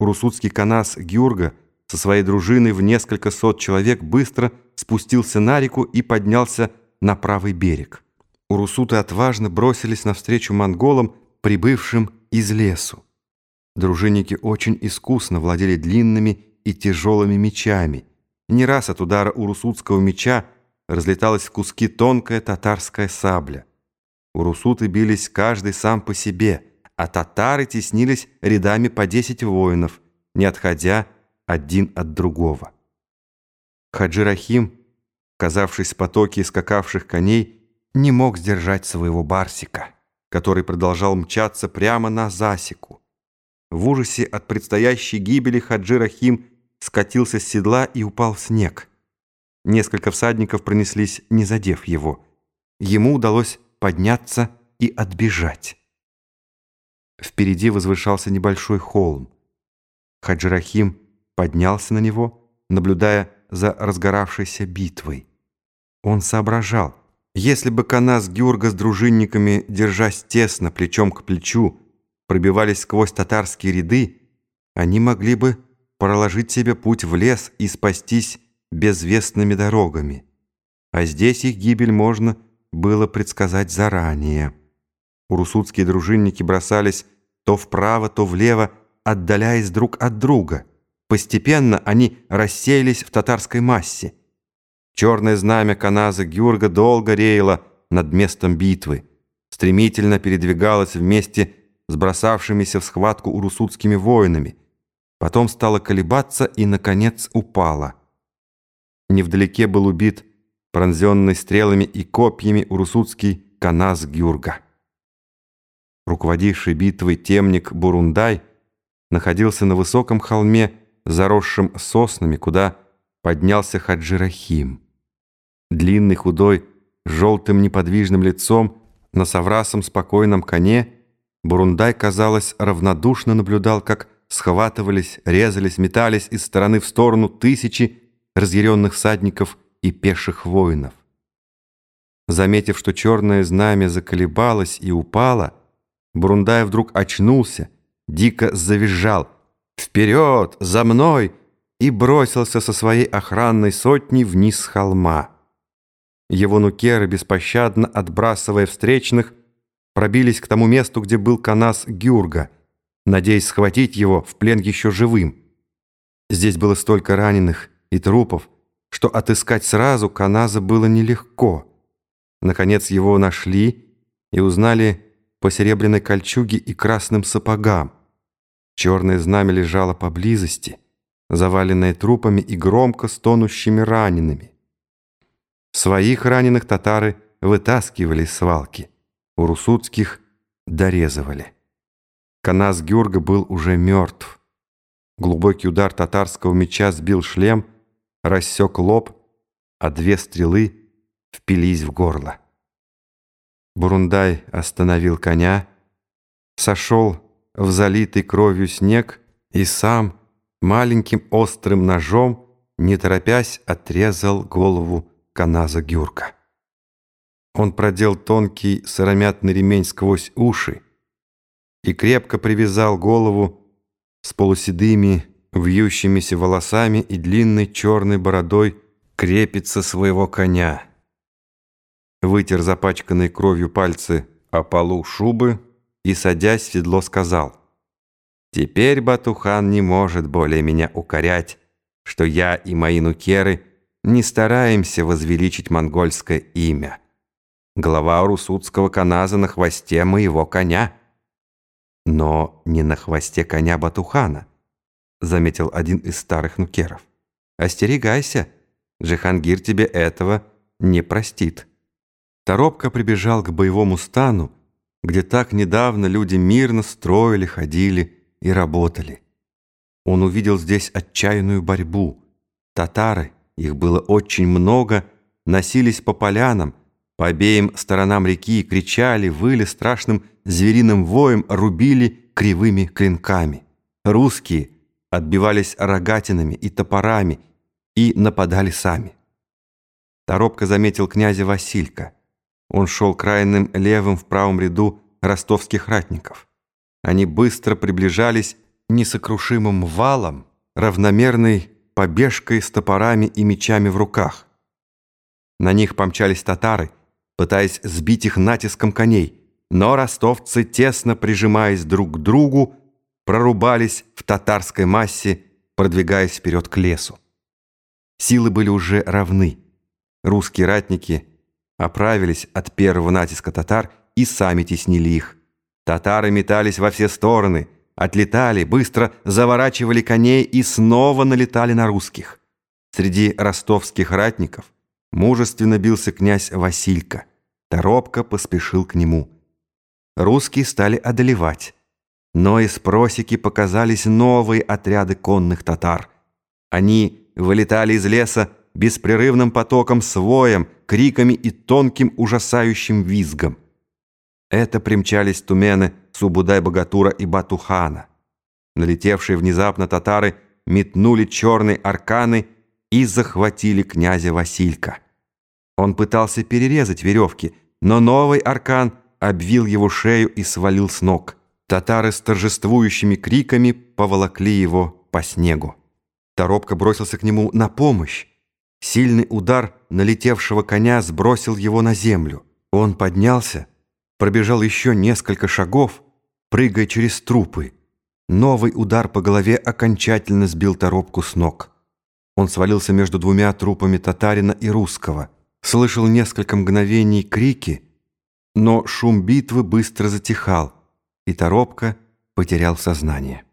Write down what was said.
урусутский канас Гюрга со своей дружиной в несколько сот человек быстро спустился на реку и поднялся на правый берег. Урусуты отважно бросились навстречу монголам, прибывшим из лесу. Дружинники очень искусно владели длинными и тяжелыми мечами. Не раз от удара урусутского меча разлеталась в куски тонкая татарская сабля. Урусуты бились каждый сам по себе, а татары теснились рядами по десять воинов, не отходя один от другого. Хаджи Рахим, казавшись в потоке скакавших коней, не мог сдержать своего барсика, который продолжал мчаться прямо на засеку. В ужасе от предстоящей гибели Хаджи Рахим скатился с седла и упал в снег. Несколько всадников пронеслись, не задев его. Ему удалось подняться и отбежать. Впереди возвышался небольшой холм. Хаджирахим поднялся на него, наблюдая за разгоравшейся битвой. Он соображал, если бы Канас Георга с дружинниками, держась тесно плечом к плечу, пробивались сквозь татарские ряды, они могли бы проложить себе путь в лес и спастись безвестными дорогами. А здесь их гибель можно было предсказать заранее. Урусутские дружинники бросались то вправо, то влево, отдаляясь друг от друга. Постепенно они рассеялись в татарской массе. Черное знамя Каназа Гюрга долго реяло над местом битвы, стремительно передвигалось вместе с бросавшимися в схватку урусутскими воинами, потом стало колебаться и, наконец, упало. Невдалеке был убит пронзенный стрелами и копьями урусутский Каназ Гюрга. Руководивший битвой темник Бурундай находился на высоком холме, заросшем соснами, куда поднялся Хаджирахим. Длинный, худой, желтым неподвижным лицом, на соврасом спокойном коне, Бурундай, казалось, равнодушно наблюдал, как схватывались, резались, метались из стороны в сторону тысячи разъяренных всадников и пеших воинов. Заметив, что черное знамя заколебалось и упало, Бурундай вдруг очнулся, дико завизжал «Вперед! За мной!» и бросился со своей охранной сотней вниз с холма. Его нукеры, беспощадно отбрасывая встречных, пробились к тому месту, где был канас Гюрга, надеясь схватить его в плен еще живым. Здесь было столько раненых и трупов, что отыскать сразу каназа было нелегко. Наконец его нашли и узнали по серебряной кольчуге и красным сапогам. Черное знамя лежало поблизости, заваленное трупами и громко стонущими ранеными. Своих раненых татары вытаскивали из свалки, у русудских дорезывали. Канас Георга был уже мертв. Глубокий удар татарского меча сбил шлем, рассек лоб, а две стрелы впились в горло. Бурундай остановил коня, сошел в залитый кровью снег и сам маленьким острым ножом, не торопясь, отрезал голову Каназа Гюрка. Он продел тонкий сыромятный ремень сквозь уши и крепко привязал голову с полуседыми, вьющимися волосами и длинной черной бородой крепится своего коня вытер запачканные кровью пальцы о полу шубы и, садясь в седло, сказал, «Теперь Батухан не может более меня укорять, что я и мои нукеры не стараемся возвеличить монгольское имя. Глава русудского каназа на хвосте моего коня». «Но не на хвосте коня Батухана», — заметил один из старых нукеров. «Остерегайся, Джихангир тебе этого не простит». Торопко прибежал к боевому стану, где так недавно люди мирно строили, ходили и работали. Он увидел здесь отчаянную борьбу. Татары, их было очень много, носились по полянам, по обеим сторонам реки, кричали, выли страшным звериным воем, рубили кривыми клинками. Русские отбивались рогатинами и топорами и нападали сами. Торопко заметил князя Василька. Он шел крайним левым в правом ряду ростовских ратников. Они быстро приближались, несокрушимым валом, равномерной побежкой с топорами и мечами в руках. На них помчались татары, пытаясь сбить их натиском коней, но ростовцы, тесно прижимаясь друг к другу, прорубались в татарской массе, продвигаясь вперед к лесу. Силы были уже равны. Русские ратники оправились от первого натиска татар и сами теснили их. Татары метались во все стороны, отлетали, быстро заворачивали коней и снова налетали на русских. Среди ростовских ратников мужественно бился князь Василька. Торопко поспешил к нему. Русские стали одолевать. Но из просеки показались новые отряды конных татар. Они вылетали из леса беспрерывным потоком своем, криками и тонким ужасающим визгом. Это примчались тумены Субудай-Богатура и Батухана. Налетевшие внезапно татары метнули черные арканы и захватили князя Василька. Он пытался перерезать веревки, но новый аркан обвил его шею и свалил с ног. Татары с торжествующими криками поволокли его по снегу. Торопко бросился к нему на помощь. Сильный удар налетевшего коня сбросил его на землю. Он поднялся, пробежал еще несколько шагов, прыгая через трупы. Новый удар по голове окончательно сбил Торопку с ног. Он свалился между двумя трупами татарина и русского. Слышал несколько мгновений крики, но шум битвы быстро затихал, и Торопка потерял сознание.